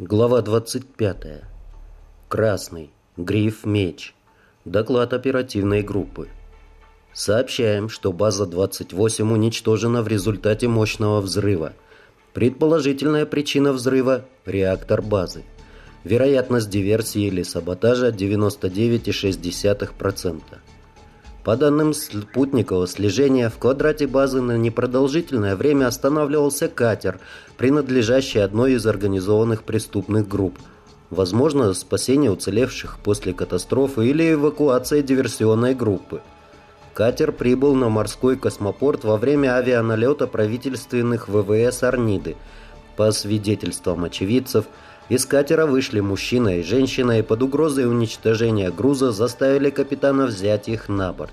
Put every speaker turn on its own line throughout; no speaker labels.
Глава 25. Красный. Гриф меч. Доклад оперативной группы. Сообщаем, что база 28 уничтожена в результате мощного взрыва. Предположительная причина взрыва – реактор базы. Вероятность диверсии или саботажа 99,6%. По данным спутникового слежения, в квадрате базы на непродолжительное время останавливался катер, принадлежащий одной из организованных преступных групп. Возможно, спасение уцелевших после катастрофы или эвакуация диверсионной группы. Катер прибыл на морской космопорт во время авианалета правительственных ВВС «Арниды». По свидетельствам очевидцев, из катера вышли мужчина и женщина и под угрозой уничтожения груза заставили капитана взять их на борт.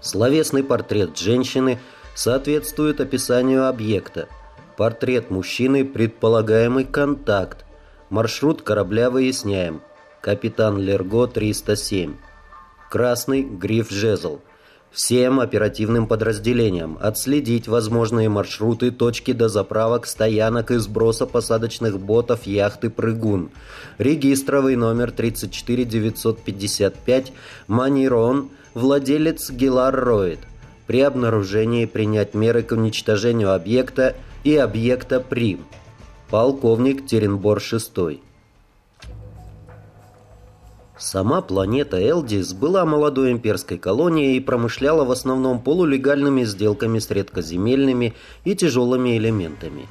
Словесный портрет женщины соответствует описанию объекта. Портрет мужчины – предполагаемый контакт. Маршрут корабля выясняем. Капитан Лерго 307. Красный – гриф «Жезл». Всем оперативным подразделениям отследить возможные маршруты, точки до заправок, стоянок и сброса посадочных ботов яхты «Прыгун». Регистровый номер 34955, Манирон, владелец Гилар Роид. При обнаружении принять меры к уничтожению объекта и объекта Прим. Полковник Теренбор 6. Сама планета Элдис была молодой имперской колонией и промышляла в основном полулегальными сделками с редкоземельными и тяжелыми элементами.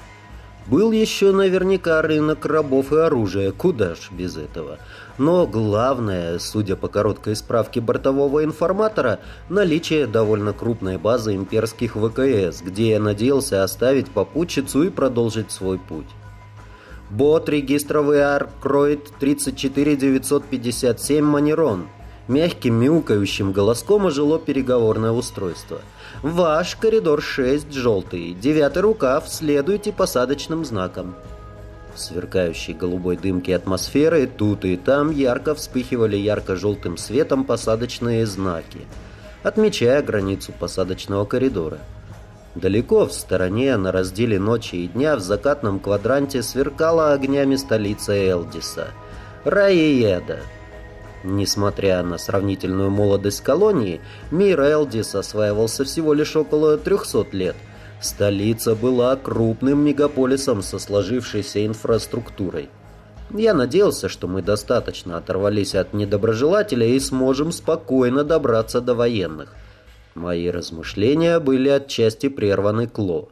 Был еще наверняка рынок рабов и оружия, куда ж без этого. Но главное, судя по короткой справке бортового информатора, наличие довольно крупной базы имперских ВКС, где я надеялся оставить попутчицу и продолжить свой путь. Бот регистровый Аркроид 34957 Манерон. Мягким мяукающим голоском ожило переговорное устройство. Ваш коридор 6, желтый. Девятый рукав, следуйте посадочным знаком. В сверкающей голубой дымке атмосферы тут и там ярко вспыхивали ярко-желтым светом посадочные знаки, отмечая границу посадочного коридора. Далеко в стороне, на разделе ночи и дня, в закатном квадранте сверкала огнями столица Элдиса. Раиеда. Несмотря на сравнительную молодость колонии, мир Элдис осваивался всего лишь около 300 лет. Столица была крупным мегаполисом со сложившейся инфраструктурой. Я надеялся, что мы достаточно оторвались от недоброжелателя и сможем спокойно добраться до военных. Мои размышления были отчасти прерваны Кло.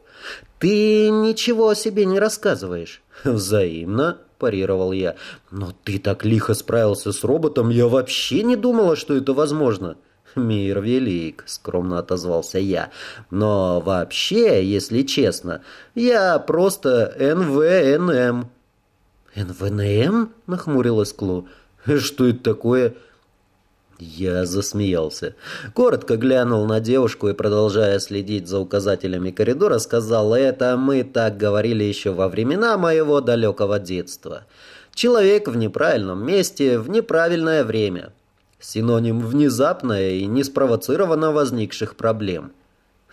«Ты ничего о себе не рассказываешь». «Взаимно», – парировал я. «Но ты так лихо справился с роботом, я вообще не думала, что это возможно». «Мир велик», — скромно отозвался я. «Но вообще, если честно, я просто НВНМ». «НВНМ?» — нахмурилась Кло. «Что это такое?» Я засмеялся. Коротко глянул на девушку и, продолжая следить за указателями коридора, сказал, «Это мы так говорили еще во времена моего далекого детства. Человек в неправильном месте в неправильное время. Синоним внезапное и неспровоцированно возникших проблем».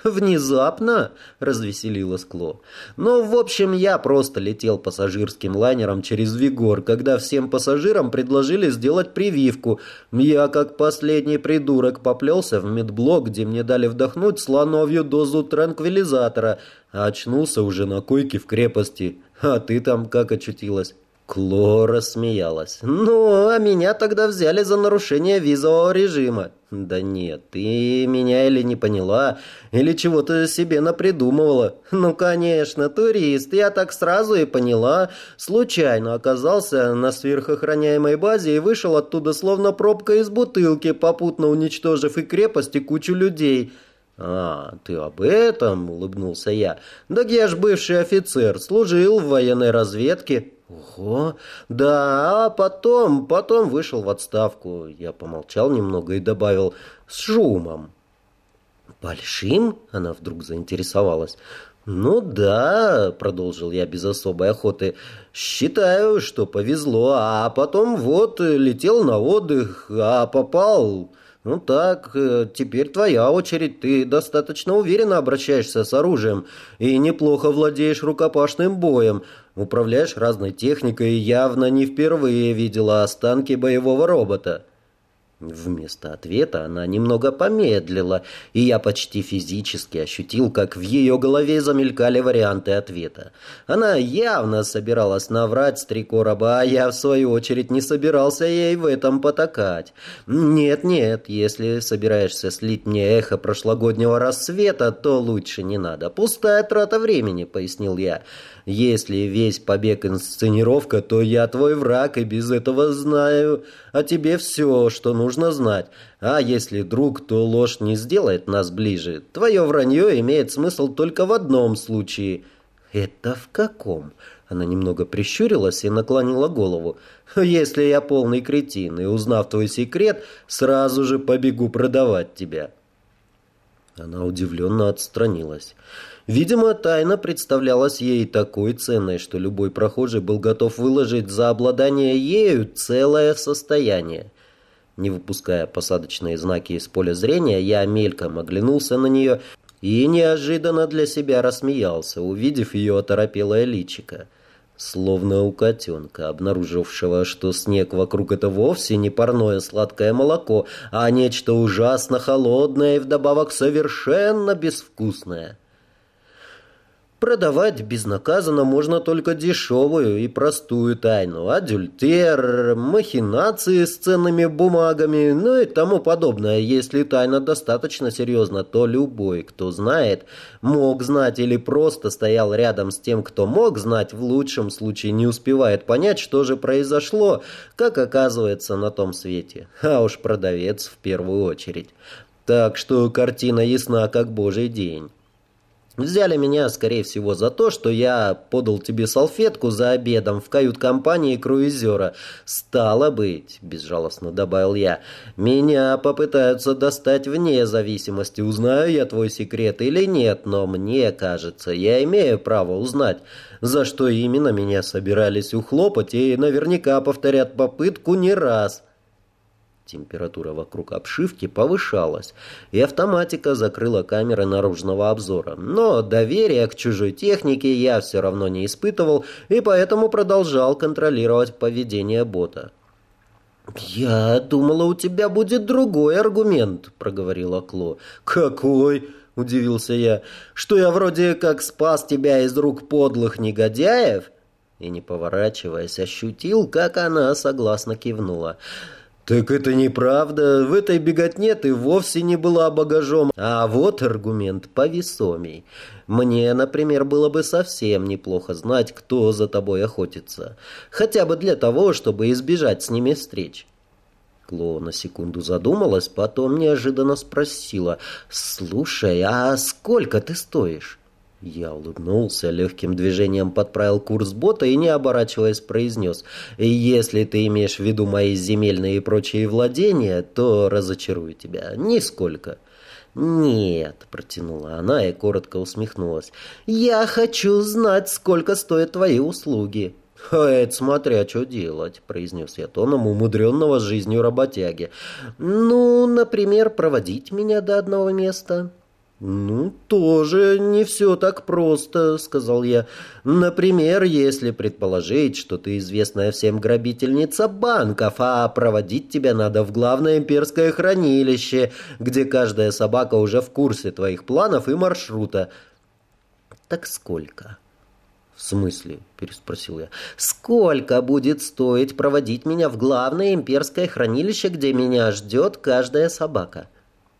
«Внезапно?» — развеселилась Кло. «Ну, в общем, я просто летел пассажирским лайнером через Вигор, когда всем пассажирам предложили сделать прививку. Я, как последний придурок, поплелся в медблок, где мне дали вдохнуть слоновью дозу транквилизатора, а очнулся уже на койке в крепости. А ты там как очутилась?» Кло рассмеялась. «Ну, а меня тогда взяли за нарушение визового режима». «Да нет, ты меня или не поняла, или чего-то себе напридумывала». «Ну, конечно, турист, я так сразу и поняла. Случайно оказался на сверхохраняемой базе и вышел оттуда словно пробка из бутылки, попутно уничтожив и крепость, и кучу людей». «А, ты об этом?» — улыбнулся я. «Да я ж бывший офицер, служил в военной разведке». «Ого! Да, а потом, потом вышел в отставку». Я помолчал немного и добавил «с шумом». «Большим?» — она вдруг заинтересовалась. «Ну да», — продолжил я без особой охоты, — «считаю, что повезло, а потом вот летел на отдых, а попал «Ну так, теперь твоя очередь. Ты достаточно уверенно обращаешься с оружием и неплохо владеешь рукопашным боем. Управляешь разной техникой и явно не впервые видела останки боевого робота». Вместо ответа она немного помедлила, и я почти физически ощутил, как в ее голове замелькали варианты ответа. Она явно собиралась наврать с три короба, а я, в свою очередь, не собирался ей в этом потакать. «Нет-нет, если собираешься слить мне эхо прошлогоднего рассвета, то лучше не надо. Пустая трата времени», — пояснил я. Если весь побег инсценировка, то я твой враг и без этого знаю о тебе все, что нужно знать. А если друг, то ложь не сделает нас ближе. Твое вранье имеет смысл только в одном случае. Это в каком? Она немного прищурилась и наклонила голову. «Если я полный кретин, и, узнав твой секрет, сразу же побегу продавать тебя». Она удивленно отстранилась. Видимо, тайна представлялась ей такой ценной, что любой прохожий был готов выложить за обладание ею целое состояние. Не выпуская посадочные знаки из поля зрения, я мельком оглянулся на нее и неожиданно для себя рассмеялся, увидев ее оторопелое личико. Словно у котенка, обнаружившего, что снег вокруг это вовсе не парное сладкое молоко, а нечто ужасно холодное и вдобавок совершенно безвкусное. Продавать безнаказанно можно только дешевую и простую тайну. Адюльтер, махинации с ценными бумагами, ну и тому подобное. Если тайна достаточно серьезна, то любой, кто знает, мог знать или просто стоял рядом с тем, кто мог знать, в лучшем случае не успевает понять, что же произошло, как оказывается на том свете. А уж продавец в первую очередь. Так что картина ясна, как божий день. Взяли меня, скорее всего, за то, что я подал тебе салфетку за обедом в кают-компании круизера. Стало быть, безжалостно добавил я, меня попытаются достать вне зависимости, узнаю я твой секрет или нет, но мне кажется, я имею право узнать, за что именно меня собирались ухлопать и наверняка повторят попытку не раз. Температура вокруг обшивки повышалась, и автоматика закрыла камеры наружного обзора. Но доверия к чужой технике я все равно не испытывал, и поэтому продолжал контролировать поведение бота. «Я думала, у тебя будет другой аргумент», — проговорила Кло. «Какой?» — удивился я. «Что я вроде как спас тебя из рук подлых негодяев?» И, не поворачиваясь, ощутил, как она согласно кивнула. «Так это неправда. В этой беготне ты вовсе не была багажом. А вот аргумент повесомей. Мне, например, было бы совсем неплохо знать, кто за тобой охотится. Хотя бы для того, чтобы избежать с ними встреч». Кло на секунду задумалась, потом неожиданно спросила. «Слушай, а сколько ты стоишь?» Я улыбнулся, легким движением подправил курс бота и, не оборачиваясь, произнес. «Если ты имеешь в виду мои земельные и прочие владения, то разочарую тебя. Нисколько». «Нет», — протянула она и коротко усмехнулась. «Я хочу знать, сколько стоят твои услуги». «А это смотря что делать», — произнес я тоном умудренного жизнью работяги. «Ну, например, проводить меня до одного места». «Ну, тоже не все так просто», — сказал я. «Например, если предположить, что ты известная всем грабительница банков, а проводить тебя надо в главное имперское хранилище, где каждая собака уже в курсе твоих планов и маршрута». «Так сколько?» «В смысле?» – переспросил я. «Сколько будет стоить проводить меня в главное имперское хранилище, где меня ждет каждая собака?»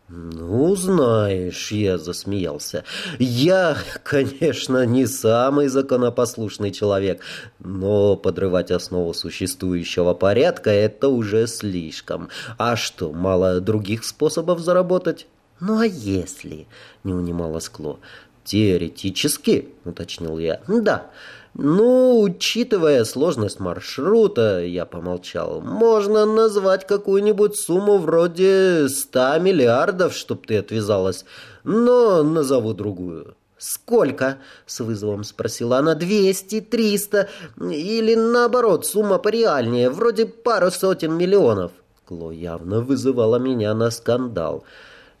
«Ну, знаешь, я засмеялся. Я, конечно, не самый законопослушный человек, но подрывать основу существующего порядка – это уже слишком. А что, мало других способов заработать?» «Ну, а если?» – не унималась Кло. «Теоретически», – уточнил я. «Да». «Ну, учитывая сложность маршрута, я помолчал, можно назвать какую-нибудь сумму вроде ста миллиардов, чтоб ты отвязалась, но назову другую». «Сколько?» — с вызовом спросила она. «Двести? Триста? Или наоборот, сумма пореальнее, вроде пару сотен миллионов?» Кло явно вызывала меня на скандал.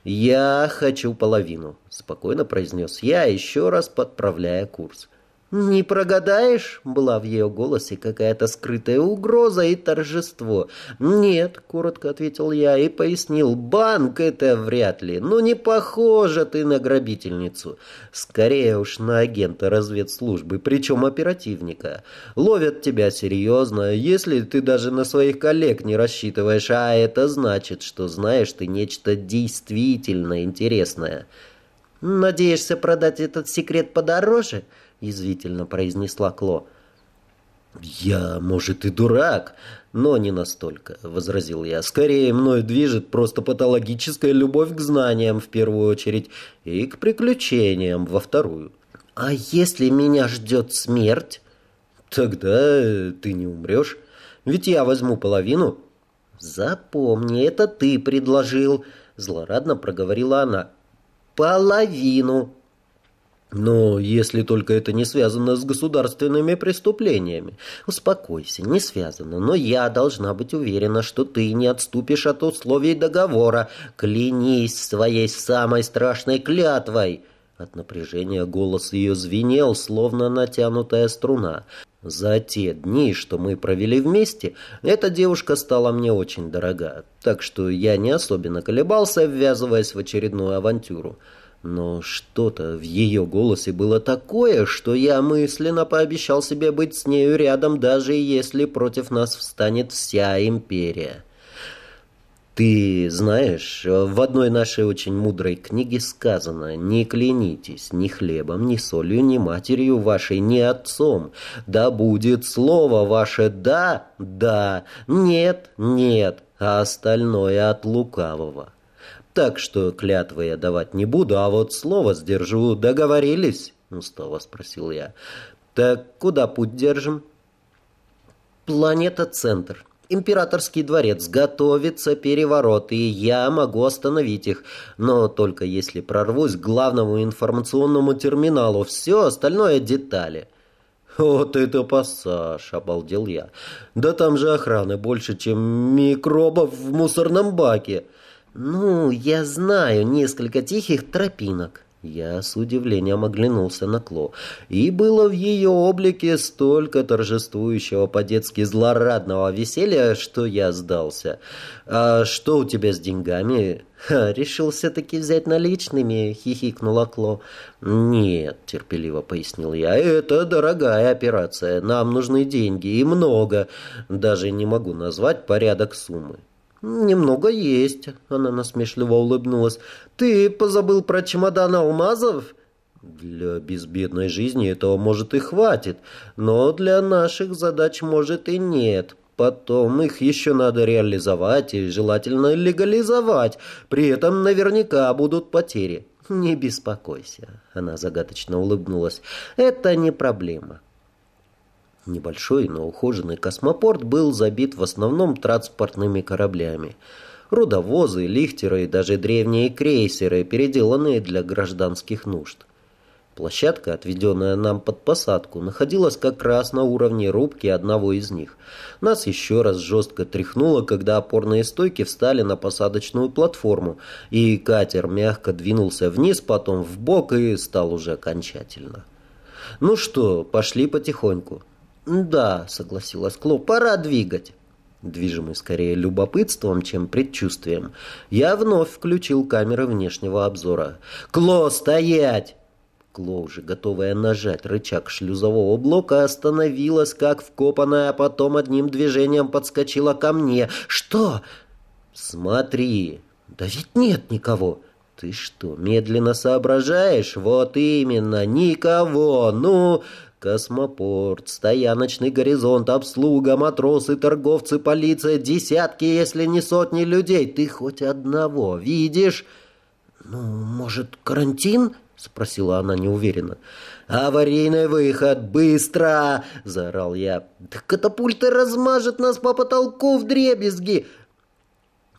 «Я хочу половину», — спокойно произнес я, еще раз подправляя курс. «Не прогадаешь?» — была в ее голосе какая-то скрытая угроза и торжество. «Нет», — коротко ответил я и пояснил, «банк это вряд ли. Ну, не похожа ты на грабительницу. Скорее уж на агента разведслужбы, причем оперативника. Ловят тебя серьезно, если ты даже на своих коллег не рассчитываешь, а это значит, что знаешь ты нечто действительно интересное. Надеешься продать этот секрет подороже?» — язвительно произнесла Кло. «Я, может, и дурак, но не настолько», — возразил я. «Скорее, мною движет просто патологическая любовь к знаниям в первую очередь и к приключениям во вторую». «А если меня ждет смерть?» «Тогда ты не умрешь, ведь я возьму половину». «Запомни, это ты предложил», — злорадно проговорила она. «Половину». Но если только это не связано с государственными преступлениями. Успокойся, не связано. Но я должна быть уверена, что ты не отступишь от условий договора. Клянись своей самой страшной клятвой. От напряжения голос ее звенел, словно натянутая струна. За те дни, что мы провели вместе, эта девушка стала мне очень дорога, так что я не особенно колебался, ввязываясь в очередную авантюру. Но что-то в ее голосе было такое, что я мысленно пообещал себе быть с нею рядом, даже если против нас встанет вся империя. Ты знаешь, в одной нашей очень мудрой книге сказано «Не клянитесь ни хлебом, ни солью, ни матерью вашей, ни отцом. Да будет слово ваше «да», «да», «нет», «нет», а остальное от лукавого». Так что клятвы я давать не буду, а вот слово сдержу. Договорились?» Устало спросил я. «Так куда путь держим?» «Планета Центр. Императорский дворец. Готовится переворот, и я могу остановить их. Но только если прорвусь к главному информационному терминалу. Все остальное детали». «Вот это пассаж!» — обалдел я. «Да там же охраны больше, чем микробов в мусорном баке!» «Ну, я знаю несколько тихих тропинок». Я с удивлением оглянулся на Кло, и было в ее облике столько торжествующего по-детски злорадного веселья, что я сдался. «А что у тебя с деньгами?» Ха, «Решил все-таки взять наличными», — хихикнула Кло. «Нет», — терпеливо пояснил я, — «это дорогая операция, нам нужны деньги, и много. Даже не могу назвать порядок суммы». «Немного есть», — она насмешливо улыбнулась. «Ты позабыл про чемодан алмазов?» «Для безбедной жизни этого, может, и хватит, но для наших задач, может, и нет. Потом их еще надо реализовать и желательно легализовать. При этом наверняка будут потери». «Не беспокойся», — она загадочно улыбнулась. «Это не проблема. Небольшой, но ухоженный космопорт был забит в основном транспортными кораблями. Рудовозы, лихтеры и даже древние крейсеры, переделанные для гражданских нужд. Площадка, отведенная нам под посадку, находилась как раз на уровне рубки одного из них. Нас еще раз жестко тряхнуло, когда опорные стойки встали на посадочную платформу, и катер мягко двинулся вниз, потом в бок и стал уже окончательно. «Ну что, пошли потихоньку». «Да», — согласилась Кло, — «пора двигать». Движимый скорее любопытством, чем предчувствием, я вновь включил камеры внешнего обзора. «Кло, стоять!» Кло, уже готовая нажать рычаг шлюзового блока, остановилась, как вкопанная, а потом одним движением подскочила ко мне. «Что?» «Смотри!» «Да ведь нет никого!» «Ты что, медленно соображаешь?» «Вот именно, никого! Ну...» Космопорт, стояночный горизонт, обслуга, матросы, торговцы, полиция, десятки, если не сотни людей. Ты хоть одного видишь? Ну, может, карантин? Спросила она неуверенно. «Аварийный выход! Быстро!» — заорал я. «Да катапульты размажет нас по потолку в дребезги!»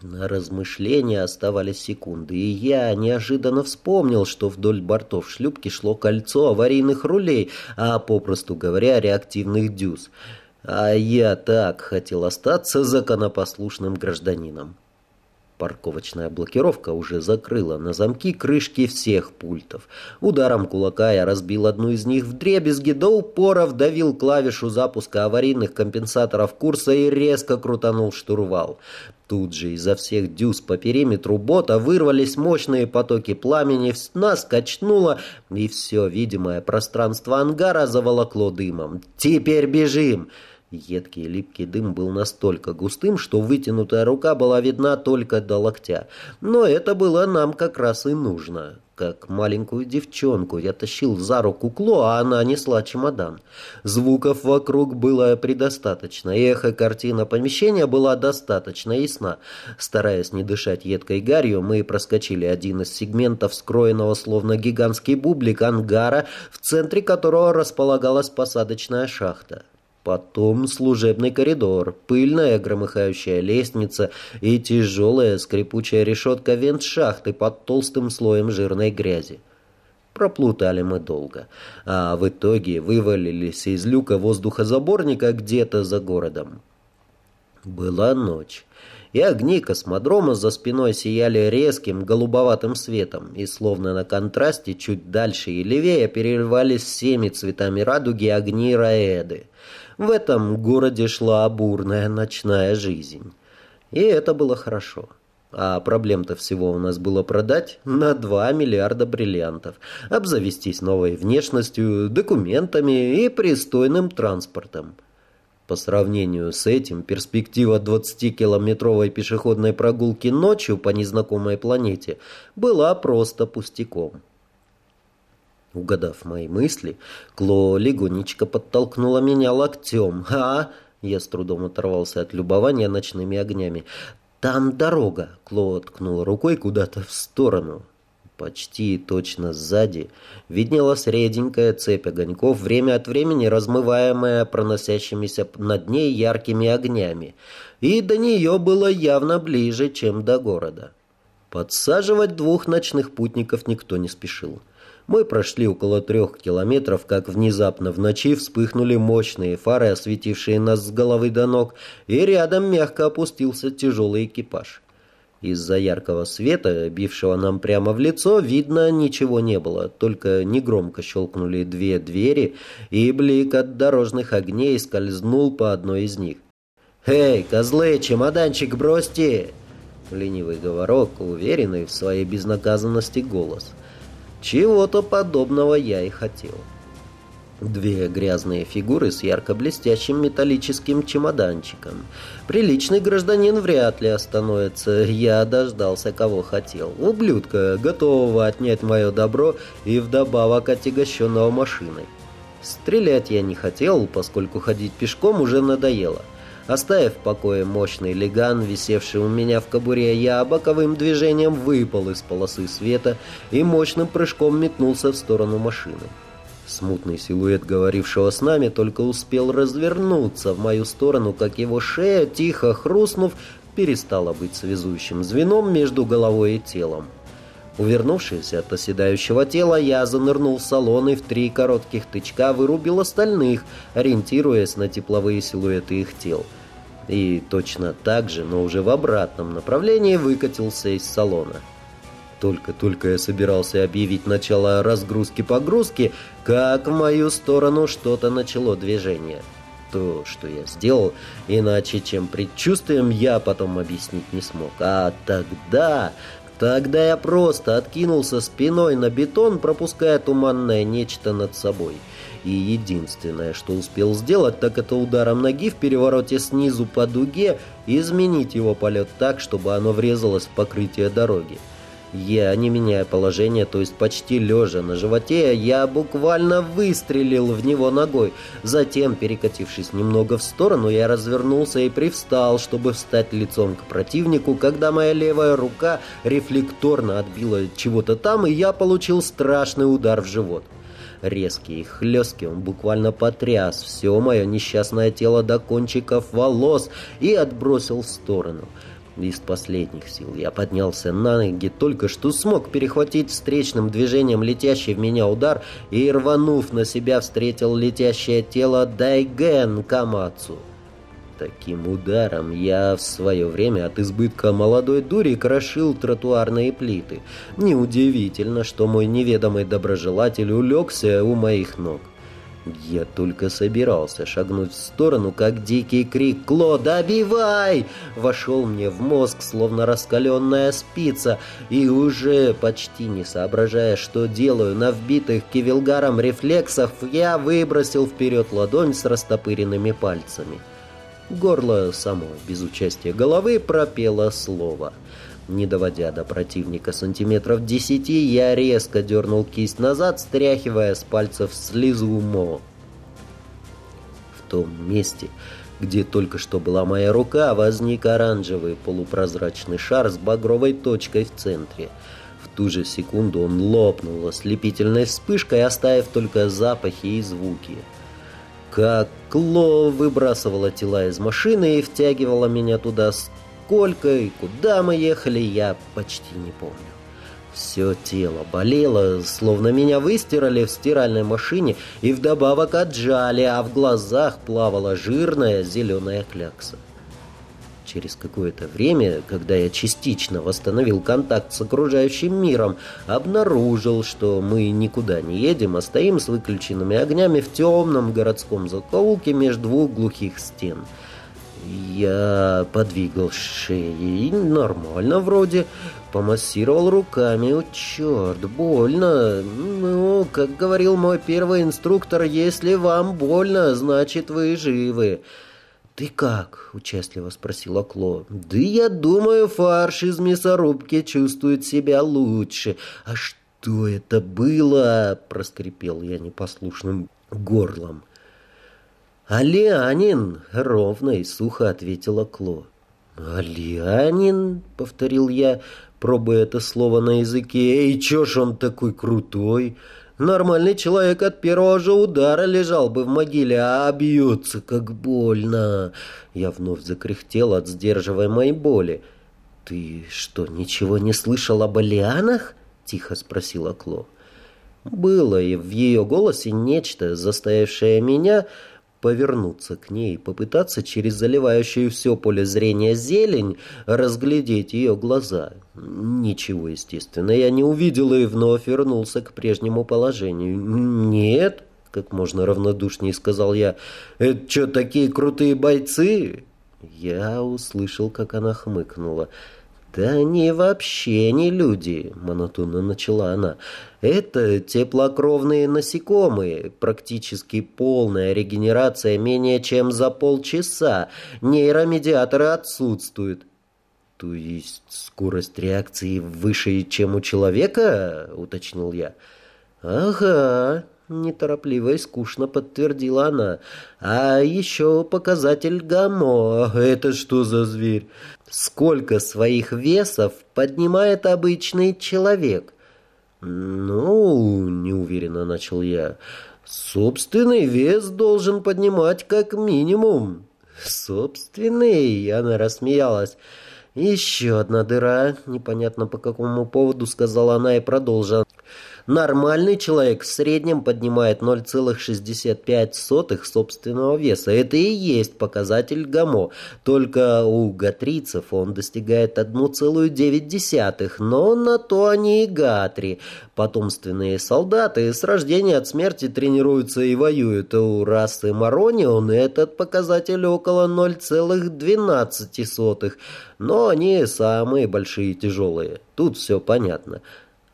На размышления оставались секунды, и я неожиданно вспомнил, что вдоль бортов шлюпки шло кольцо аварийных рулей, а, попросту говоря, реактивных дюз. А я так хотел остаться законопослушным гражданином. Парковочная блокировка уже закрыла на замки крышки всех пультов. Ударом кулака я разбил одну из них в дребезги, до упора вдавил клавишу запуска аварийных компенсаторов курса и резко крутанул штурвал. Тут же изо всех дюз по периметру бота вырвались мощные потоки пламени, нас качнуло, и все видимое пространство ангара заволокло дымом. «Теперь бежим!» Едкий липкий дым был настолько густым, что вытянутая рука была видна только до локтя. Но это было нам как раз и нужно. Как маленькую девчонку я тащил за руку Кло, а она несла чемодан. Звуков вокруг было предостаточно, и эхо-картина помещения была достаточно ясна. Стараясь не дышать едкой гарью, мы проскочили один из сегментов скроенного словно гигантский бублик ангара, в центре которого располагалась посадочная шахта. Потом служебный коридор, пыльная громыхающая лестница и тяжелая скрипучая решетка вент-шахты под толстым слоем жирной грязи. Проплутали мы долго, а в итоге вывалились из люка воздухозаборника где-то за городом. Была ночь, и огни космодрома за спиной сияли резким голубоватым светом, и словно на контрасте чуть дальше и левее переливались всеми цветами радуги огни Раэды — в этом городе шла бурная ночная жизнь. И это было хорошо. А проблем-то всего у нас было продать на 2 миллиарда бриллиантов, обзавестись новой внешностью, документами и пристойным транспортом. По сравнению с этим, перспектива 20-километровой пешеходной прогулки ночью по незнакомой планете была просто пустяком. Угадав мои мысли, Кло легонечко подтолкнула меня локтем. «А?» Я с трудом оторвался от любования ночными огнями. «Там дорога!» Кло ткнула рукой куда-то в сторону. Почти точно сзади виднелась реденькая цепь огоньков, время от времени размываемая проносящимися над ней яркими огнями. И до нее было явно ближе, чем до города. Подсаживать двух ночных путников никто не спешил. Мы прошли около трех километров, как внезапно в ночи вспыхнули мощные фары, осветившие нас с головы до ног, и рядом мягко опустился тяжелый экипаж. Из-за яркого света, бившего нам прямо в лицо, видно ничего не было, только негромко щелкнули две двери, и блик от дорожных огней скользнул по одной из них. «Эй, козлы, чемоданчик бросьте!» Ленивый говорок, уверенный в своей безнаказанности голос – чего-то подобного я и хотел. Две грязные фигуры с ярко блестящим металлическим чемоданчиком. Приличный гражданин вряд ли остановится. Я дождался, кого хотел. Ублюдка, готового отнять мое добро и вдобавок отягощенного машиной. Стрелять я не хотел, поскольку ходить пешком уже надоело. Оставив в покое мощный леган, висевший у меня в кобуре, я боковым движением выпал из полосы света и мощным прыжком метнулся в сторону машины. Смутный силуэт говорившего с нами только успел развернуться в мою сторону, как его шея, тихо хрустнув, перестала быть связующим звеном между головой и телом. Увернувшись от оседающего тела, я занырнул в салон и в три коротких тычка вырубил остальных, ориентируясь на тепловые силуэты их тел. И точно так же, но уже в обратном направлении, выкатился из салона. Только-только я собирался объявить начало разгрузки-погрузки, как в мою сторону что-то начало движение. То, что я сделал, иначе чем предчувствием, я потом объяснить не смог. А тогда Тогда я просто откинулся спиной на бетон, пропуская туманное нечто над собой. И единственное, что успел сделать, так это ударом ноги в перевороте снизу по дуге изменить его полет так, чтобы оно врезалось в покрытие дороги. Я, не меняя положение, то есть почти лежа на животе, я буквально выстрелил в него ногой. Затем, перекатившись немного в сторону, я развернулся и привстал, чтобы встать лицом к противнику, когда моя левая рука рефлекторно отбила чего-то там, и я получил страшный удар в живот. Резкий и хлесткий он буквально потряс все мое несчастное тело до кончиков волос и отбросил в сторону. Из последних сил я поднялся на ноги, только что смог перехватить встречным движением летящий в меня удар и, рванув на себя, встретил летящее тело Дайген Камацу. Таким ударом я в свое время от избытка молодой дури крошил тротуарные плиты. Неудивительно, что мой неведомый доброжелатель улегся у моих ног. Я только собирался шагнуть в сторону, как дикий крик «Кло, добивай!» вошел мне в мозг, словно раскаленная спица, и уже почти не соображая, что делаю, на вбитых кивилгаром рефлексах, я выбросил вперед ладонь с растопыренными пальцами. Горло само, без участия головы, пропело слово — не доводя до противника сантиметров десяти, я резко дернул кисть назад, стряхивая с пальцев слезу мо. В том месте, где только что была моя рука, возник оранжевый полупрозрачный шар с багровой точкой в центре. В ту же секунду он лопнул ослепительной вспышкой, оставив только запахи и звуки. Как Кло выбрасывала тела из машины и втягивала меня туда Сколько и куда мы ехали, я почти не помню. Все тело болело, словно меня выстирали в стиральной машине и вдобавок отжали, а в глазах плавала жирная зеленая клякса. Через какое-то время, когда я частично восстановил контакт с окружающим миром, обнаружил, что мы никуда не едем, а стоим с выключенными огнями в темном городском закоулке между двух глухих стен – я подвигал шеей, нормально вроде, помассировал руками. О, черт, больно. Ну, как говорил мой первый инструктор, если вам больно, значит вы живы. «Ты как?» — участливо спросила Кло. «Да я думаю, фарш из мясорубки чувствует себя лучше. А что это было?» — проскрипел я непослушным горлом. «Алианин!» — ровно и сухо ответила Кло. «Алианин?» — повторил я, пробуя это слово на языке. «Эй, чё ж он такой крутой? Нормальный человек от первого же удара лежал бы в могиле, а бьется как больно!» Я вновь закряхтел от сдерживаемой боли. «Ты что, ничего не слышал об Алианах?» — тихо спросила Кло. Было и в ее голосе нечто, заставившее меня повернуться к ней попытаться через заливающую все поле зрения зелень разглядеть ее глаза. Ничего, естественно, я не увидел и вновь вернулся к прежнему положению. «Нет», — как можно равнодушнее сказал я, — «это что, такие крутые бойцы?» Я услышал, как она хмыкнула. «Да они вообще не люди», — монотонно начала она. «Это теплокровные насекомые, практически полная регенерация менее чем за полчаса. Нейромедиаторы отсутствуют». «То есть скорость реакции выше, чем у человека?» — уточнил я. «Ага», Неторопливо и скучно подтвердила она. «А еще показатель ГАМО. Это что за зверь? Сколько своих весов поднимает обычный человек?» «Ну, неуверенно начал я. Собственный вес должен поднимать как минимум». «Собственный?» — она рассмеялась. «Еще одна дыра. Непонятно по какому поводу», — сказала она и продолжила. Нормальный человек в среднем поднимает 0,65 собственного веса. Это и есть показатель ГАМО. Только у гатрицев он достигает 1,9, но на то они и гатри. Потомственные солдаты с рождения от смерти тренируются и воюют. У расы Маронион этот показатель около 0,12. Но они самые большие и тяжелые. Тут все понятно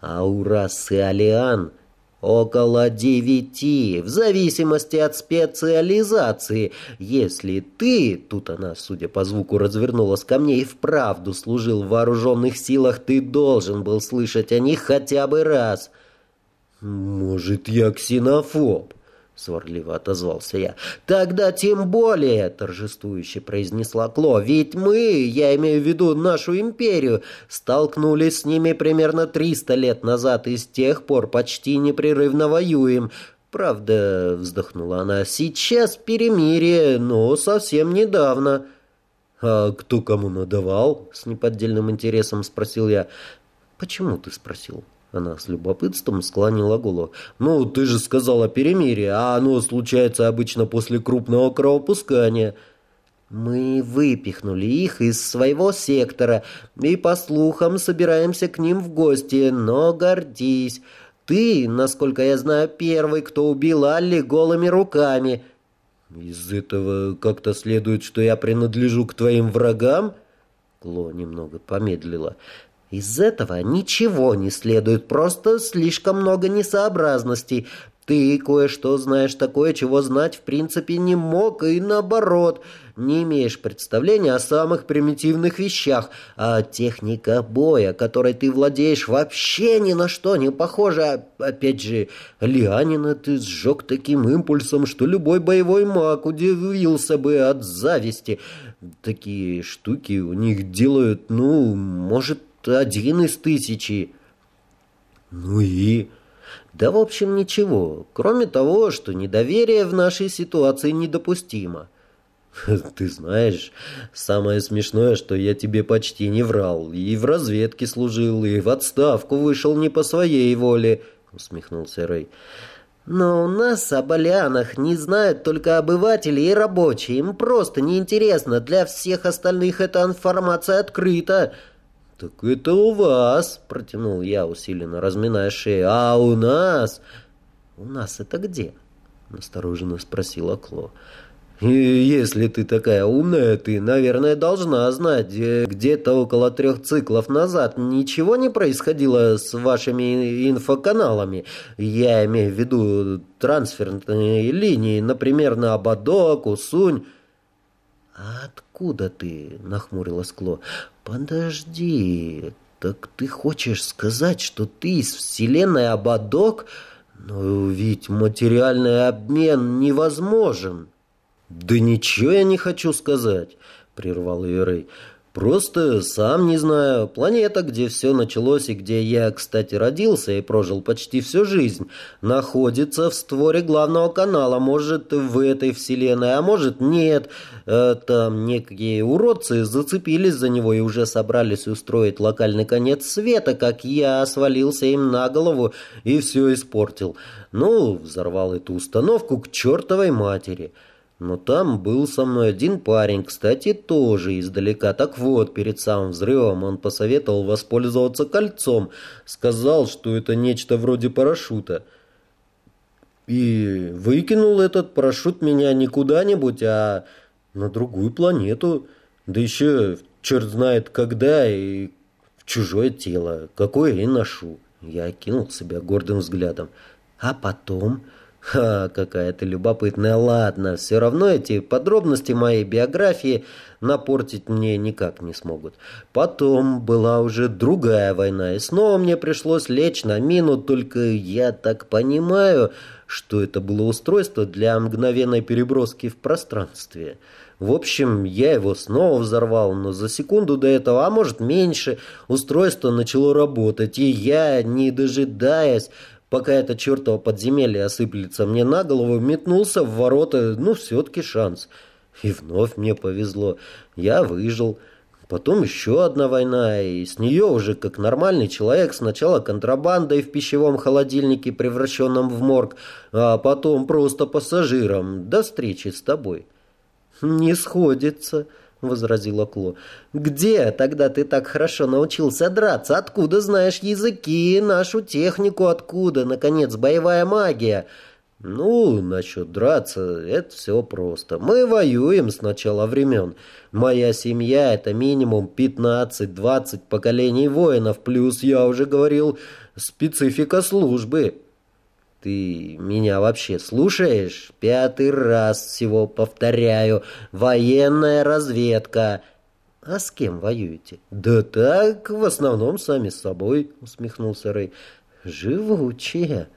а у расы Алиан около девяти, в зависимости от специализации. Если ты, тут она, судя по звуку, развернулась ко мне и вправду служил в вооруженных силах, ты должен был слышать о них хотя бы раз. Может, я ксенофоб? — сварливо отозвался я. «Тогда тем более!» — торжествующе произнесла Кло. «Ведь мы, я имею в виду нашу империю, столкнулись с ними примерно триста лет назад и с тех пор почти непрерывно воюем. Правда, — вздохнула она, — сейчас перемирие, но совсем недавно». «А кто кому надавал?» — с неподдельным интересом спросил я. «Почему ты спросил?» Она с любопытством склонила голову. «Ну, ты же сказала перемирие, а оно случается обычно после крупного кровопускания». «Мы выпихнули их из своего сектора и, по слухам, собираемся к ним в гости, но гордись. Ты, насколько я знаю, первый, кто убил Алли голыми руками». «Из этого как-то следует, что я принадлежу к твоим врагам?» Кло немного помедлила. «Из этого ничего не следует, просто слишком много несообразностей. Ты кое-что знаешь такое, чего знать в принципе не мог, и наоборот, не имеешь представления о самых примитивных вещах, а техника боя, которой ты владеешь, вообще ни на что не похожа. Опять же, Лианина ты сжег таким импульсом, что любой боевой маг удивился бы от зависти. Такие штуки у них делают, ну, может, один из тысячи. Ну и... Да, в общем, ничего, кроме того, что недоверие в нашей ситуации недопустимо. Ты знаешь, самое смешное, что я тебе почти не врал. И в разведке служил, и в отставку вышел не по своей воле, усмехнулся Рэй. Но у нас о Балианах не знают только обыватели и рабочие. Им просто неинтересно. Для всех остальных эта информация открыта. «Так это у вас», — протянул я, усиленно разминая шею. «А у нас...» «У нас это где?» — настороженно спросила Кло. И если ты такая умная, ты, наверное, должна знать, где-то около трех циклов назад ничего не происходило с вашими инфоканалами. Я имею в виду трансферные линии, например, на Абадок, Усунь. «А откуда ты?» — нахмурилась Кло. «Подожди, так ты хочешь сказать, что ты из вселенной Абадок? Но ведь материальный обмен невозможен». «Да ничего я не хочу сказать», — прервал ее Рэй. Просто сам не знаю. Планета, где все началось и где я, кстати, родился и прожил почти всю жизнь, находится в створе главного канала. Может, в этой вселенной, а может, нет. Э, там некие уродцы зацепились за него и уже собрались устроить локальный конец света, как я свалился им на голову и все испортил. Ну, взорвал эту установку к чертовой матери. Но там был со мной один парень, кстати, тоже издалека. Так вот, перед самым взрывом он посоветовал воспользоваться кольцом. Сказал, что это нечто вроде парашюта. И выкинул этот парашют меня не куда-нибудь, а на другую планету. Да еще черт знает когда и в чужое тело, какое и ношу. Я окинул себя гордым взглядом. А потом... Ха, какая ты любопытная. Ладно, все равно эти подробности моей биографии напортить мне никак не смогут. Потом была уже другая война, и снова мне пришлось лечь на мину, только я так понимаю, что это было устройство для мгновенной переброски в пространстве. В общем, я его снова взорвал, но за секунду до этого, а может меньше, устройство начало работать, и я, не дожидаясь, пока это чертово подземелье осыплется мне на голову, метнулся в ворота, ну, все-таки шанс. И вновь мне повезло. Я выжил. Потом еще одна война, и с нее уже как нормальный человек сначала контрабандой в пищевом холодильнике, превращенном в морг, а потом просто пассажиром. До встречи с тобой. Не сходится возразила Кло. «Где тогда ты так хорошо научился драться? Откуда знаешь языки, нашу технику? Откуда, наконец, боевая магия?» «Ну, насчет драться, это все просто. Мы воюем с начала времен. Моя семья — это минимум 15-20 поколений воинов, плюс, я уже говорил, специфика службы». Ты меня вообще слушаешь? Пятый раз всего повторяю. Военная разведка. А с кем воюете? Да так, в основном сами с собой, усмехнулся Рэй. Живучие.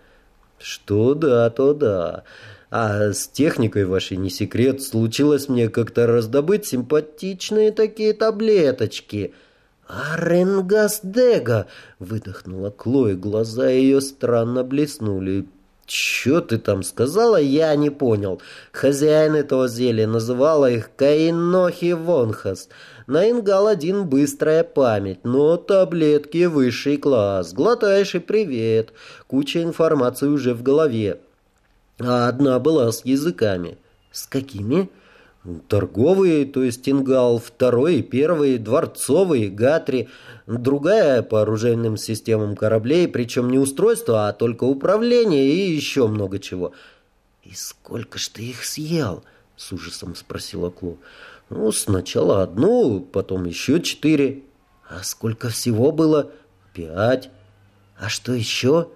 Что да, то да. А с техникой вашей не секрет. Случилось мне как-то раздобыть симпатичные такие таблеточки — «Аренгас Дега!» — выдохнула Клои, глаза ее странно блеснули. Чё ты там сказала, я не понял. Хозяин этого зелья называла их Каинохи Вонхас. На Ингал-1 быстрая память, но таблетки высший класс. Глотаешь и привет. Куча информации уже в голове. А одна была с языками. С какими? Торговые, то есть Ингал, второй первый, дворцовый, Гатри, другая по оружейным системам кораблей, причем не устройство, а только управление и еще много чего. «И сколько ж ты их съел?» — с ужасом спросила Кло. «Ну, сначала одну, потом еще четыре. А сколько всего было? Пять. А что еще?»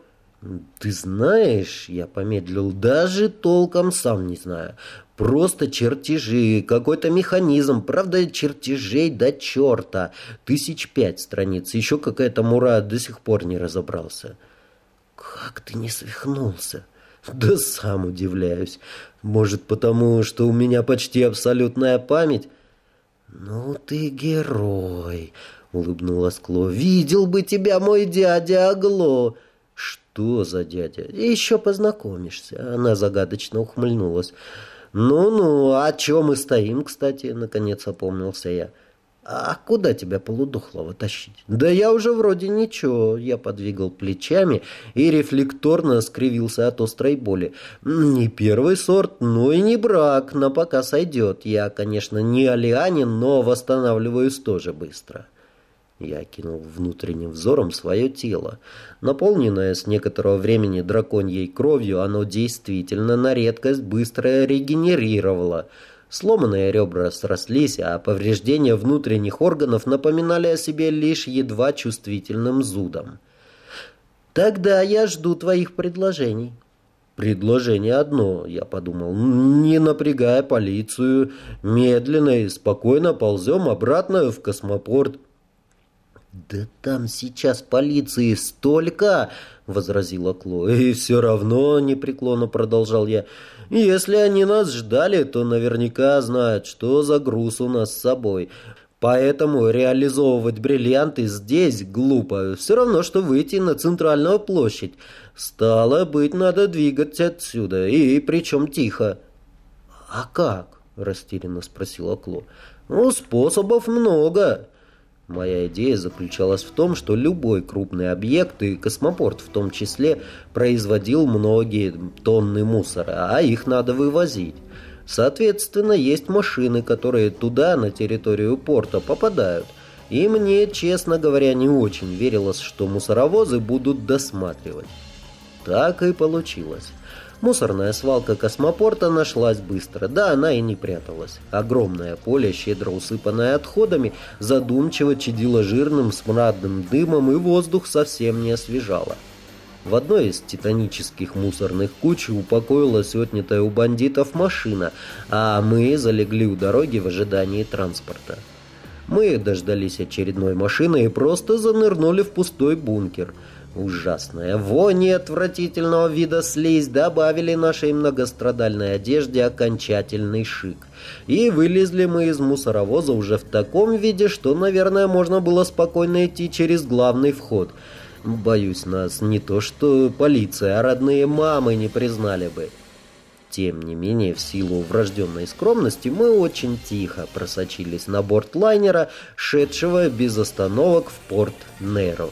«Ты знаешь, я помедлил, даже толком сам не знаю. Просто чертежи, какой-то механизм, правда, чертежей до черта. Тысяч пять страниц, еще какая-то мура до сих пор не разобрался». «Как ты не свихнулся?» «Да сам удивляюсь. Может, потому, что у меня почти абсолютная память?» «Ну ты герой!» — улыбнулась Кло. «Видел бы тебя мой дядя Агло!» «Что за дядя?» «Еще познакомишься». Она загадочно ухмыльнулась. «Ну-ну, а чем мы стоим, кстати?» Наконец опомнился я. «А куда тебя полудохлого тащить?» «Да я уже вроде ничего». Я подвигал плечами и рефлекторно скривился от острой боли. «Не первый сорт, но и не брак, на пока сойдет. Я, конечно, не алианин, но восстанавливаюсь тоже быстро». Я кинул внутренним взором свое тело. Наполненное с некоторого времени драконьей кровью, оно действительно на редкость быстро регенерировало. Сломанные ребра срослись, а повреждения внутренних органов напоминали о себе лишь едва чувствительным зудом. «Тогда я жду твоих предложений». «Предложение одно», — я подумал, — «не напрягая полицию, медленно и спокойно ползем обратно в космопорт». «Да там сейчас полиции столько!» — возразила Кло. «И все равно, — непреклонно продолжал я, — если они нас ждали, то наверняка знают, что за груз у нас с собой. Поэтому реализовывать бриллианты здесь глупо. Все равно, что выйти на центральную площадь. Стало быть, надо двигаться отсюда, и причем тихо». «А как?» — растерянно спросила Кло. «Ну, способов много». Моя идея заключалась в том, что любой крупный объект, и космопорт в том числе, производил многие тонны мусора, а их надо вывозить. Соответственно, есть машины, которые туда, на территорию порта, попадают. И мне, честно говоря, не очень верилось, что мусоровозы будут досматривать. Так и получилось. Мусорная свалка космопорта нашлась быстро. Да, она и не пряталась. Огромное поле, щедро усыпанное отходами, задумчиво чадило жирным смрадным дымом, и воздух совсем не освежало. В одной из титанических мусорных куч упокоилась отнятая у бандитов машина, а мы залегли у дороги в ожидании транспорта. Мы дождались очередной машины и просто занырнули в пустой бункер – Ужасная вонь и отвратительного вида слизь добавили нашей многострадальной одежде окончательный шик. И вылезли мы из мусоровоза уже в таком виде, что, наверное, можно было спокойно идти через главный вход. Боюсь, нас не то что полиция, а родные мамы не признали бы. Тем не менее, в силу врожденной скромности, мы очень тихо просочились на борт лайнера, шедшего без остановок в порт Неро.